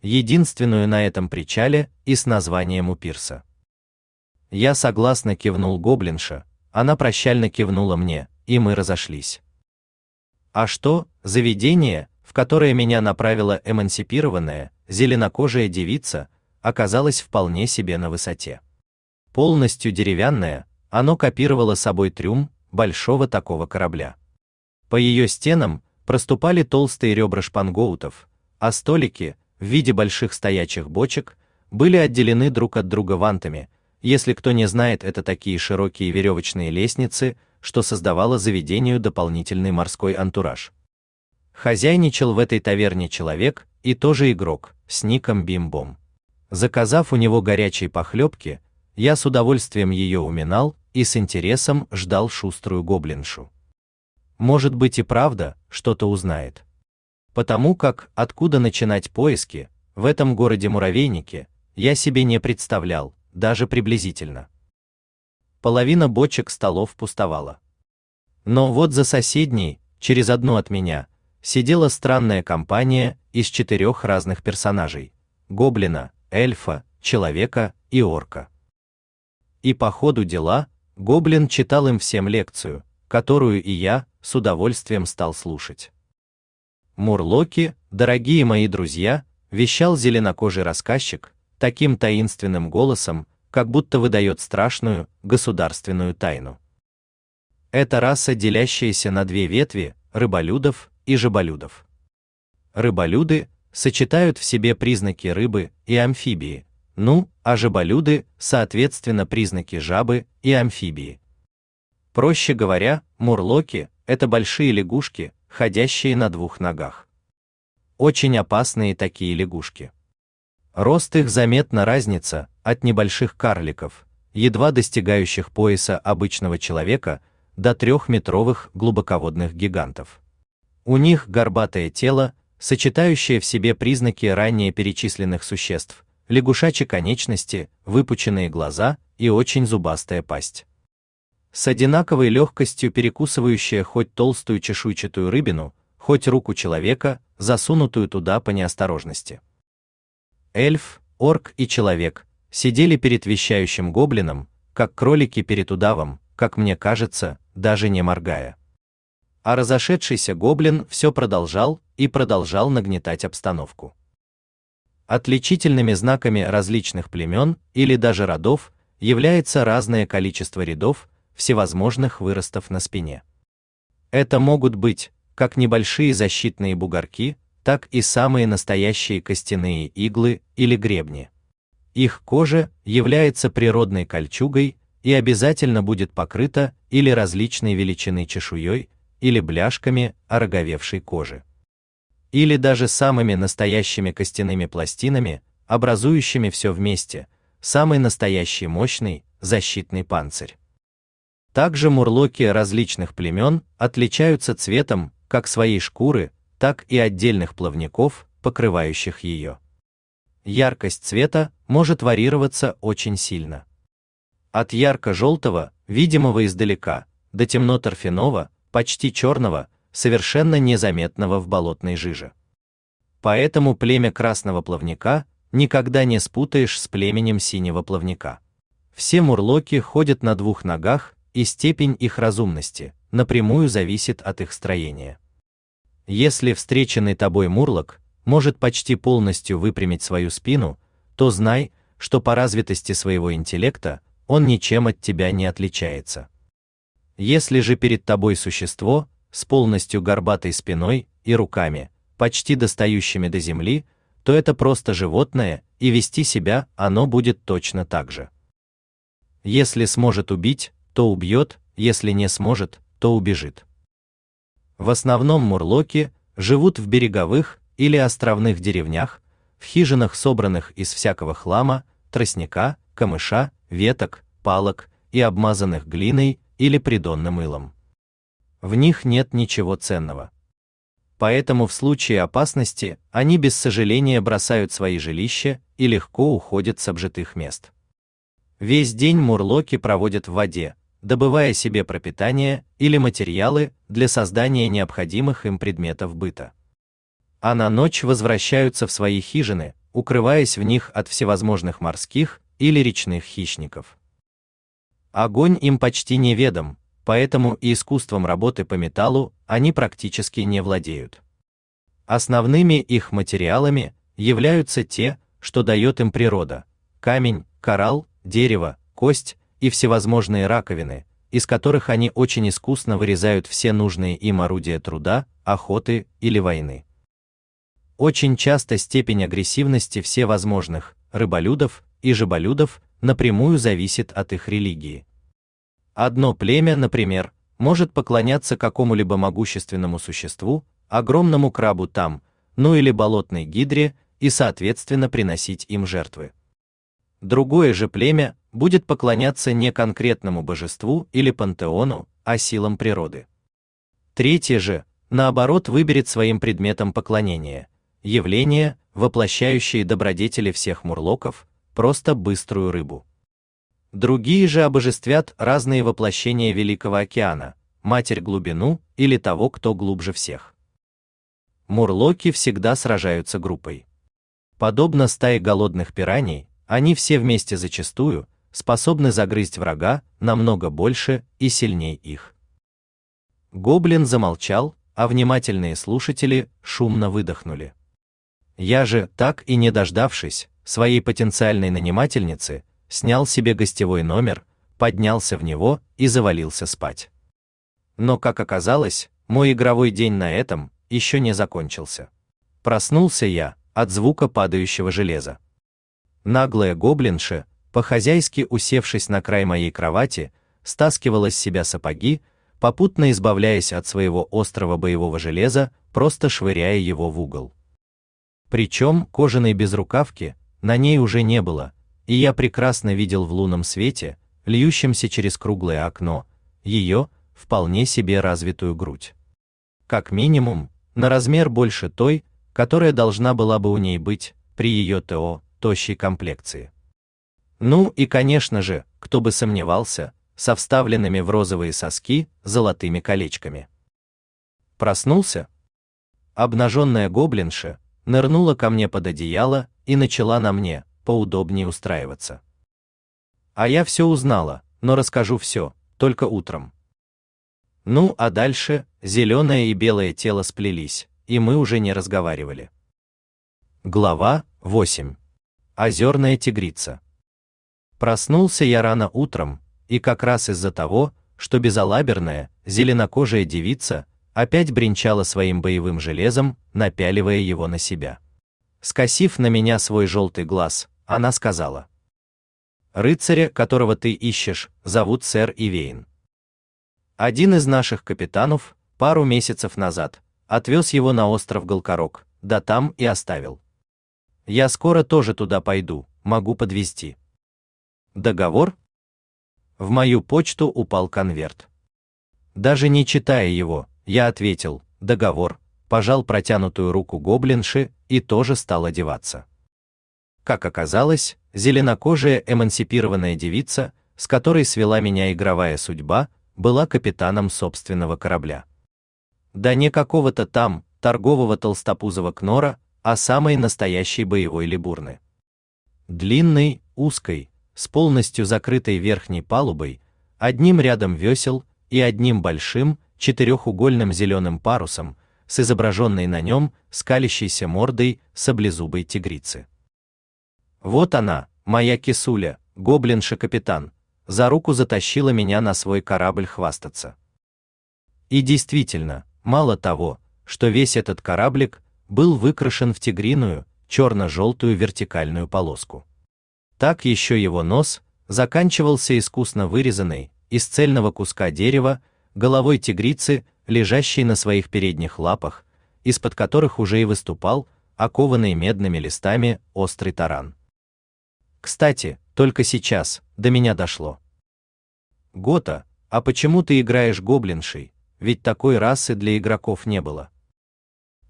Единственную на этом причале и с названием у пирса. Я согласно кивнул гоблинша, она прощально кивнула мне, и мы разошлись. А что, заведение, в которое меня направила эмансипированная, зеленокожая девица, оказалось вполне себе на высоте полностью деревянное, оно копировало собой трюм большого такого корабля. По ее стенам проступали толстые ребра шпангоутов, а столики в виде больших стоячих бочек были отделены друг от друга вантами. Если кто не знает, это такие широкие веревочные лестницы, что создавало заведению дополнительный морской антураж. Хозяйничал в этой таверне человек и тоже игрок с ником Бимбом. Заказав у него горячие похлебки, я с удовольствием ее уминал и с интересом ждал шуструю гоблиншу. Может быть и правда, что-то узнает. Потому как откуда начинать поиски в этом городе муравейнике, я себе не представлял, даже приблизительно. Половина бочек столов пустовала. Но вот за соседней, через одну от меня, сидела странная компания из четырех разных персонажей: гоблина, эльфа, человека и орка. И по ходу дела гоблин читал им всем лекцию, которую и я с удовольствием стал слушать. Мурлоки, дорогие мои друзья, вещал зеленокожий рассказчик таким таинственным голосом, как будто выдает страшную государственную тайну. Это раса, делящаяся на две ветви рыболюдов и жаболюдов. Рыболюды сочетают в себе признаки рыбы и амфибии, ну, а жаболюды, соответственно, признаки жабы и амфибии. Проще говоря, мурлоки это большие лягушки, ходящие на двух ногах. Очень опасные такие лягушки. Рост их заметна разница от небольших карликов, едва достигающих пояса обычного человека, до трехметровых глубоководных гигантов. У них горбатое тело, сочетающее в себе признаки ранее перечисленных существ, лягушачьи конечности, выпученные глаза и очень зубастая пасть. С одинаковой легкостью перекусывающая хоть толстую чешуйчатую рыбину, хоть руку человека, засунутую туда по неосторожности. Эльф, орк и человек сидели перед вещающим гоблином, как кролики перед удавом, как мне кажется, даже не моргая. А разошедшийся гоблин все продолжал и продолжал нагнетать обстановку. Отличительными знаками различных племен или даже родов является разное количество рядов всевозможных выростов на спине. Это могут быть как небольшие защитные бугорки, так и самые настоящие костяные иглы или гребни. Их кожа является природной кольчугой и обязательно будет покрыта или различной величины чешуей, или бляшками ороговевшей кожи или даже самыми настоящими костяными пластинами, образующими все вместе, самый настоящий мощный защитный панцирь. Также мурлоки различных племен отличаются цветом как своей шкуры, так и отдельных плавников, покрывающих ее. Яркость цвета может варьироваться очень сильно. От ярко-желтого, видимого издалека, до темно-торфяного, почти черного, совершенно незаметного в болотной жиже. Поэтому племя красного плавника никогда не спутаешь с племенем синего плавника. Все мурлоки ходят на двух ногах, и степень их разумности напрямую зависит от их строения. Если встреченный тобой мурлок может почти полностью выпрямить свою спину, то знай, что по развитости своего интеллекта он ничем от тебя не отличается. Если же перед тобой существо с полностью горбатой спиной и руками, почти достающими до земли, то это просто животное, и вести себя оно будет точно так же. Если сможет убить, то убьет, если не сможет, то убежит. В основном мурлоки живут в береговых или островных деревнях, в хижинах, собранных из всякого хлама, тростника, камыша, веток, палок и обмазанных глиной или придонным мылом. В них нет ничего ценного. Поэтому в случае опасности они без сожаления бросают свои жилища и легко уходят с обжитых мест. Весь день мурлоки проводят в воде, добывая себе пропитание или материалы для создания необходимых им предметов быта. А на ночь возвращаются в свои хижины, укрываясь в них от всевозможных морских или речных хищников. Огонь им почти неведом, поэтому и искусством работы по металлу они практически не владеют. Основными их материалами являются те, что дает им природа: камень, коралл, дерево, кость и всевозможные раковины, из которых они очень искусно вырезают все нужные им орудия труда, охоты или войны. Очень часто степень агрессивности всевозможных рыболюдов и жаболюдов напрямую зависит от их религии. Одно племя, например, может поклоняться какому-либо могущественному существу, огромному крабу там, ну или болотной гидре, и соответственно приносить им жертвы. Другое же племя будет поклоняться не конкретному божеству или пантеону, а силам природы. Третье же, наоборот, выберет своим предметом поклонения явление, воплощающее добродетели всех мурлоков, просто быструю рыбу. Другие же обожествят разные воплощения Великого океана, Матерь глубину или того, кто глубже всех. Мурлоки всегда сражаются группой. Подобно стае голодных пираний, они все вместе зачастую способны загрызть врага намного больше и сильнее их. Гоблин замолчал, а внимательные слушатели шумно выдохнули. Я же, так и не дождавшись своей потенциальной нанимательницы, снял себе гостевой номер, поднялся в него и завалился спать. Но, как оказалось, мой игровой день на этом еще не закончился. Проснулся я от звука падающего железа. Наглая гоблинша, по-хозяйски усевшись на край моей кровати, стаскивала с себя сапоги, попутно избавляясь от своего острого боевого железа, просто швыряя его в угол. Причем кожаной безрукавки на ней уже не было, и я прекрасно видел в лунном свете, льющемся через круглое окно, ее вполне себе развитую грудь. Как минимум, на размер больше той, которая должна была бы у ней быть при ее ТО тощей комплекции. Ну и, конечно же, кто бы сомневался, со вставленными в розовые соски золотыми колечками. Проснулся. Обнаженная гоблинша нырнула ко мне под одеяло и начала на мне поудобнее устраиваться. А я все узнала, но расскажу все, только утром. Ну, а дальше зеленое и белое тело сплелись, и мы уже не разговаривали. Глава 8. Озерная тигрица. Проснулся я рано утром, и как раз из-за того, что безалаберная, зеленокожая девица опять бренчала своим боевым железом, напяливая его на себя. Скосив на меня свой желтый глаз, она сказала: "Рыцаря, которого ты ищешь, зовут сэр Ивейн. Один из наших капитанов пару месяцев назад отвез его на остров Голкорок, да там и оставил. Я скоро тоже туда пойду, могу подвезти. Договор? В мою почту упал конверт. Даже не читая его, я ответил: "Договор". Пожал протянутую руку гоблинши и тоже стал одеваться. Как оказалось, зеленокожая эмансипированная девица, с которой свела меня игровая судьба, была капитаном собственного корабля. Да не какого-то там торгового толстопузого кнора, а самой настоящей боевой либурны. Длинной, узкой, с полностью закрытой верхней палубой, одним рядом весел и одним большим, четырехугольным зеленым парусом, с изображенной на нем скалящейся мордой саблезубой тигрицы. Вот она, моя кисуля, гоблинша-капитан, за руку затащила меня на свой корабль хвастаться. И действительно, мало того, что весь этот кораблик был выкрашен в тигриную, черно-желтую вертикальную полоску. Так еще его нос заканчивался искусно вырезанной из цельного куска дерева головой тигрицы, лежащей на своих передних лапах, из-под которых уже и выступал окованный медными листами острый таран. Кстати, только сейчас до меня дошло. Гота, а почему ты играешь гоблиншей? Ведь такой расы для игроков не было.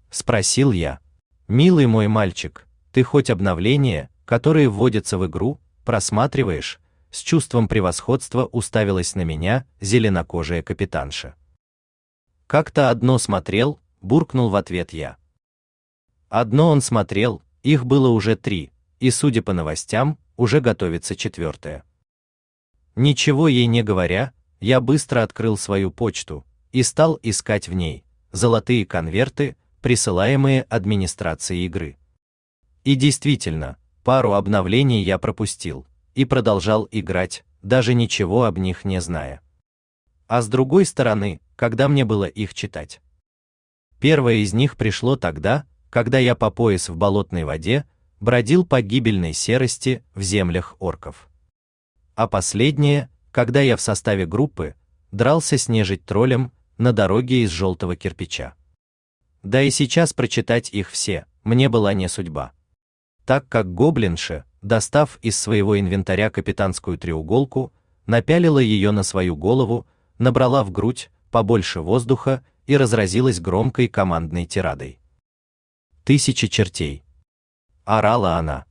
Спросил я. Милый мой мальчик, ты хоть обновления, которые вводятся в игру, просматриваешь? С чувством превосходства уставилась на меня зеленокожая капитанша. Как-то одно смотрел, буркнул в ответ я. Одно он смотрел, их было уже три, и, судя по новостям, уже готовится четвертое. Ничего ей не говоря, я быстро открыл свою почту и стал искать в ней золотые конверты, присылаемые администрацией игры. И действительно, пару обновлений я пропустил и продолжал играть, даже ничего об них не зная. А с другой стороны, когда мне было их читать. Первое из них пришло тогда, когда я по пояс в болотной воде бродил по гибельной серости в землях орков а последнее, когда я в составе группы дрался с нежить троллем на дороге из желтого кирпича. Да и сейчас прочитать их все мне была не судьба. Так как гоблинша, достав из своего инвентаря капитанскую треуголку, напялила ее на свою голову, набрала в грудь побольше воздуха и разразилась громкой командной тирадой. Тысячи чертей. Орала она.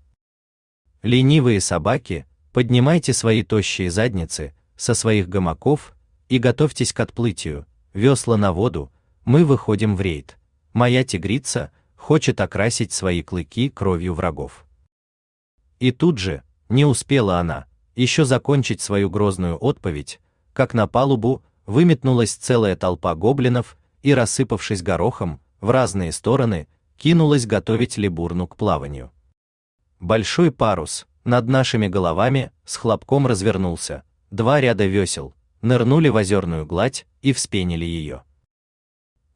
Ленивые собаки, Поднимайте свои тощие задницы со своих гамаков и готовьтесь к отплытию. Весла на воду, мы выходим в рейд. Моя тигрица хочет окрасить свои клыки кровью врагов. И тут же, не успела она еще закончить свою грозную отповедь, как на палубу выметнулась целая толпа гоблинов и, рассыпавшись горохом в разные стороны, кинулась готовить либурну к плаванию. Большой парус, над нашими головами с хлопком развернулся, два ряда весел, нырнули в озерную гладь и вспенили ее.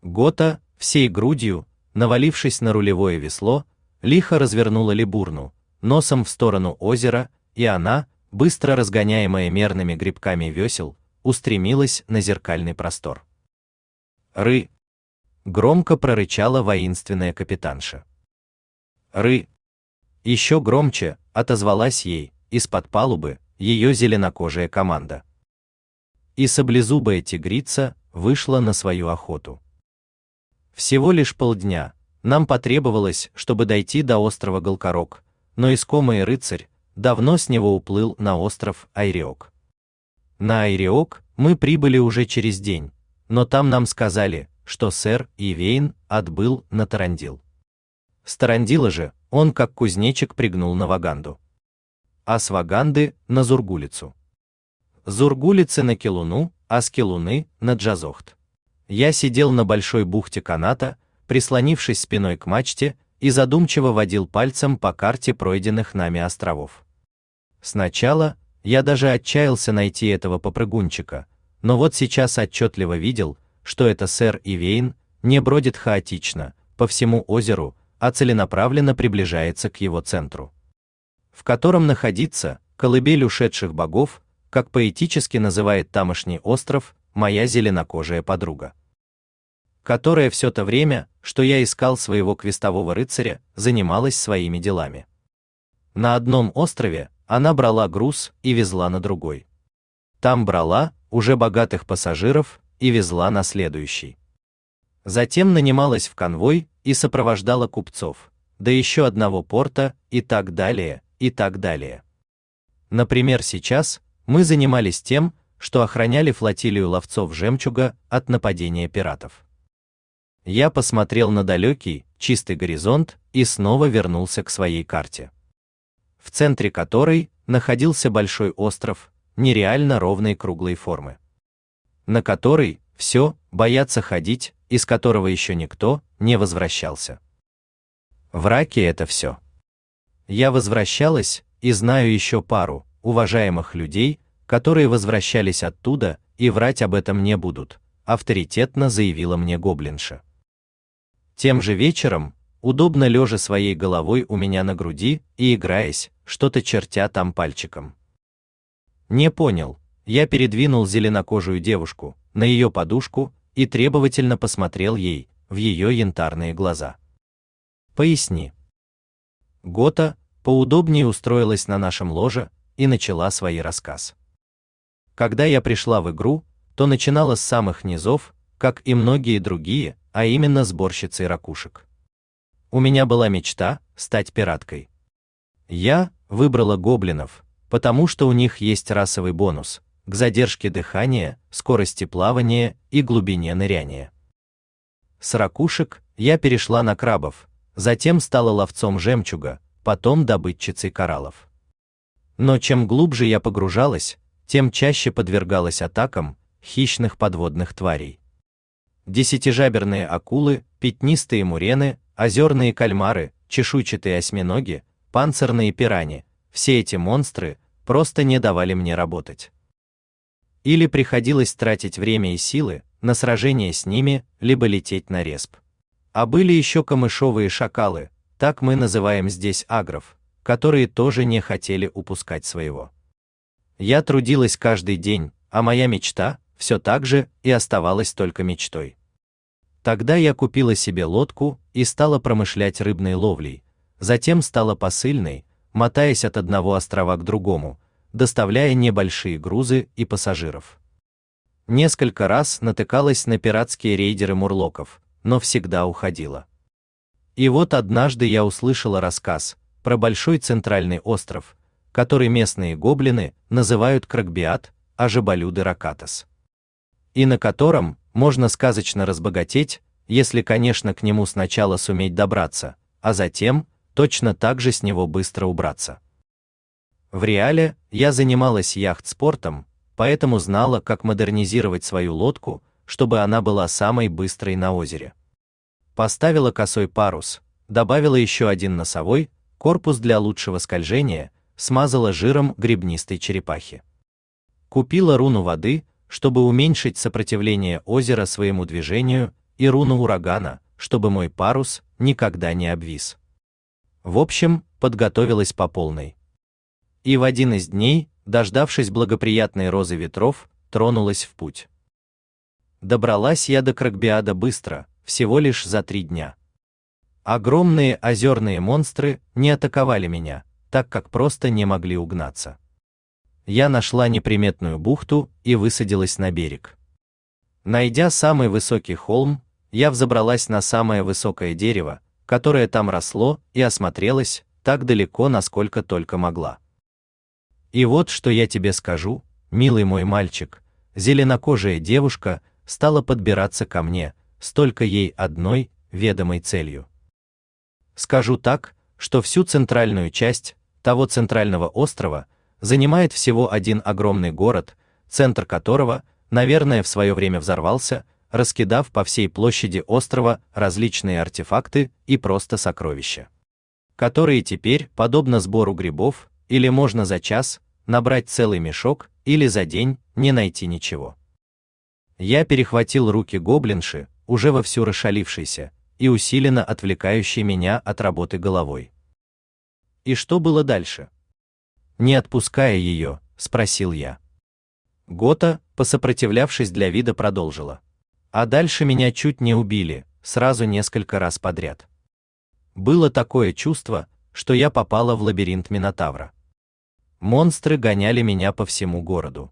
Гота, всей грудью, навалившись на рулевое весло, лихо развернула либурну, носом в сторону озера, и она, быстро разгоняемая мерными грибками весел, устремилась на зеркальный простор. Ры! Громко прорычала воинственная капитанша. Ры! Еще громче отозвалась ей из-под палубы ее зеленокожая команда. И саблезубая тигрица вышла на свою охоту. Всего лишь полдня нам потребовалось, чтобы дойти до острова Голкорок, но искомый рыцарь давно с него уплыл на остров Айриок. На Айриок мы прибыли уже через день, но там нам сказали, что сэр Ивейн отбыл на Тарандил. С Тарандила же он как кузнечик пригнул на Ваганду. А с Ваганды на Зургулицу. Зургулицы на Келуну, а с Келуны на Джазохт. Я сидел на большой бухте каната, прислонившись спиной к мачте, и задумчиво водил пальцем по карте пройденных нами островов. Сначала я даже отчаялся найти этого попрыгунчика, но вот сейчас отчетливо видел, что это сэр Ивейн не бродит хаотично по всему озеру, а целенаправленно приближается к его центру, в котором находится колыбель ушедших богов, как поэтически называет тамошний остров моя зеленокожая подруга, которая все то время, что я искал своего квестового рыцаря, занималась своими делами. На одном острове она брала груз и везла на другой. Там брала уже богатых пассажиров и везла на следующий. Затем нанималась в конвой и сопровождала купцов, до еще одного порта и так далее, и так далее. Например, сейчас мы занимались тем, что охраняли флотилию ловцов жемчуга от нападения пиратов. Я посмотрел на далекий, чистый горизонт и снова вернулся к своей карте, в центре которой находился большой остров нереально ровной круглой формы, на который все боятся ходить, из которого еще никто не возвращался. В раке это все. Я возвращалась и знаю еще пару уважаемых людей, которые возвращались оттуда и врать об этом не будут, авторитетно заявила мне гоблинша. Тем же вечером, удобно лежа своей головой у меня на груди и играясь, что-то чертя там пальчиком. Не понял. Я передвинул зеленокожую девушку на ее подушку и требовательно посмотрел ей в ее янтарные глаза. Поясни. Гота поудобнее устроилась на нашем ложе и начала свой рассказ. Когда я пришла в игру, то начинала с самых низов, как и многие другие, а именно сборщицей ракушек. У меня была мечта стать пираткой. Я выбрала гоблинов, потому что у них есть расовый бонус к задержке дыхания, скорости плавания и глубине ныряния. С ракушек я перешла на крабов, затем стала ловцом жемчуга, потом добытчицей кораллов. Но чем глубже я погружалась, тем чаще подвергалась атакам хищных подводных тварей десятижаберные акулы, пятнистые мурены, озерные кальмары, чешуйчатые осьминоги, панцирные пирани. Все эти монстры просто не давали мне работать. Или приходилось тратить время и силы на сражение с ними, либо лететь на респ. А были еще камышовые шакалы, так мы называем здесь агров, которые тоже не хотели упускать своего. Я трудилась каждый день, а моя мечта все так же и оставалась только мечтой. Тогда я купила себе лодку и стала промышлять рыбной ловлей, затем стала посыльной, мотаясь от одного острова к другому, доставляя небольшие грузы и пассажиров. Несколько раз натыкалась на пиратские рейдеры мурлоков, но всегда уходила. И вот однажды я услышала рассказ про большой центральный остров, который местные гоблины называют Крагбиат, а жаболюды Ракатас. И на котором можно сказочно разбогатеть, если, конечно, к нему сначала суметь добраться, а затем точно так же с него быстро убраться. В реале я занималась яхт-спортом, поэтому знала, как модернизировать свою лодку, чтобы она была самой быстрой на озере. Поставила косой парус, добавила еще один носовой, корпус для лучшего скольжения, смазала жиром гребнистой черепахи. Купила руну воды, чтобы уменьшить сопротивление озера своему движению, и руну урагана, чтобы мой парус никогда не обвис. В общем, подготовилась по полной. И в один из дней, дождавшись благоприятной розы ветров, тронулась в путь. Добралась я до Крагбиада быстро, всего лишь за три дня. Огромные озерные монстры не атаковали меня, так как просто не могли угнаться я нашла неприметную бухту и высадилась на берег. Найдя самый высокий холм, я взобралась на самое высокое дерево, которое там росло, и осмотрелась так далеко, насколько только могла. И вот что я тебе скажу, милый мой мальчик, зеленокожая девушка стала подбираться ко мне, столько ей одной ведомой целью. Скажу так, что всю центральную часть того центрального острова занимает всего один огромный город, центр которого, наверное, в свое время взорвался, раскидав по всей площади острова различные артефакты и просто сокровища, которые теперь, подобно сбору грибов, или можно за час набрать целый мешок, или за день не найти ничего. Я перехватил руки гоблинши, уже вовсю расшалившейся и усиленно отвлекающей меня от работы головой. И что было дальше? Не отпуская ее, спросил я. Гота, посопротивлявшись для вида, продолжила. А дальше меня чуть не убили, сразу несколько раз подряд. Было такое чувство, что я попала в лабиринт Минотавра. Монстры гоняли меня по всему городу.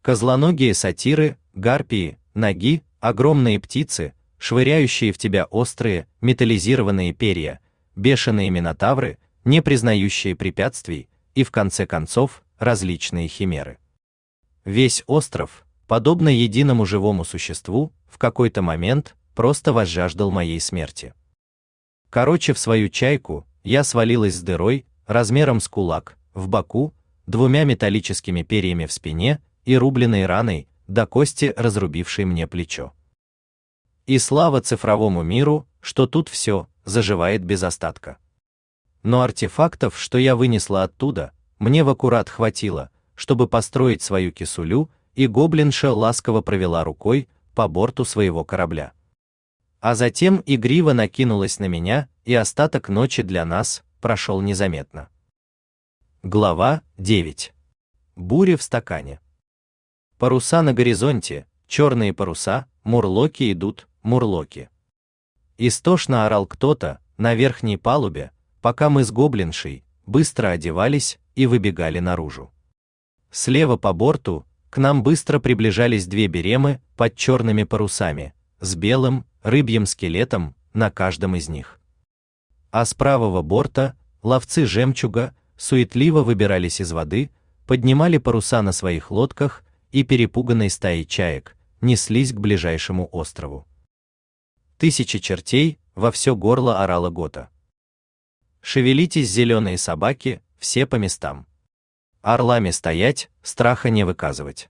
Козлоногие сатиры, гарпии, ноги, огромные птицы, швыряющие в тебя острые, металлизированные перья, бешеные минотавры, не признающие препятствий, и в конце концов различные химеры. Весь остров, подобно единому живому существу, в какой-то момент просто возжаждал моей смерти. Короче, в свою чайку я свалилась с дырой, размером с кулак, в боку, двумя металлическими перьями в спине и рубленной раной, до кости разрубившей мне плечо. И слава цифровому миру, что тут все заживает без остатка. Но артефактов, что я вынесла оттуда, мне в аккурат хватило, чтобы построить свою кисулю, и гоблинша ласково провела рукой по борту своего корабля. А затем игриво накинулась на меня, и остаток ночи для нас прошел незаметно. Глава 9. Буря в стакане. Паруса на горизонте, черные паруса, мурлоки идут, мурлоки. Истошно орал кто-то на верхней палубе, пока мы с гоблиншей быстро одевались и выбегали наружу. Слева по борту к нам быстро приближались две беремы под черными парусами, с белым рыбьим скелетом на каждом из них. А с правого борта ловцы жемчуга суетливо выбирались из воды, поднимали паруса на своих лодках и перепуганной стаей чаек неслись к ближайшему острову. Тысячи чертей во все горло орала Гота. Шевелитесь, зеленые собаки, все по местам. Орлами стоять, страха не выказывать.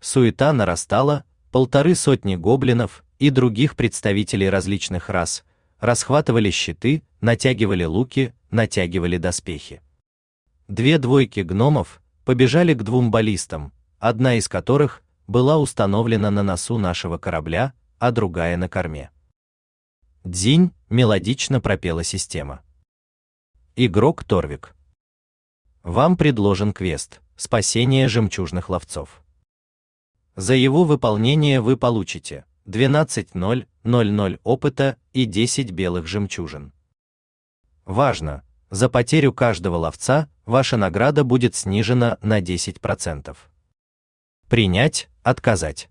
Суета нарастала, полторы сотни гоблинов и других представителей различных рас расхватывали щиты, натягивали луки, натягивали доспехи. Две двойки гномов побежали к двум баллистам, одна из которых была установлена на носу нашего корабля, а другая на корме. Дзинь мелодично пропела система. Игрок Торвик. Вам предложен квест «Спасение жемчужных ловцов». За его выполнение вы получите 12.000 опыта и 10 белых жемчужин. Важно, за потерю каждого ловца ваша награда будет снижена на 10%. Принять, отказать.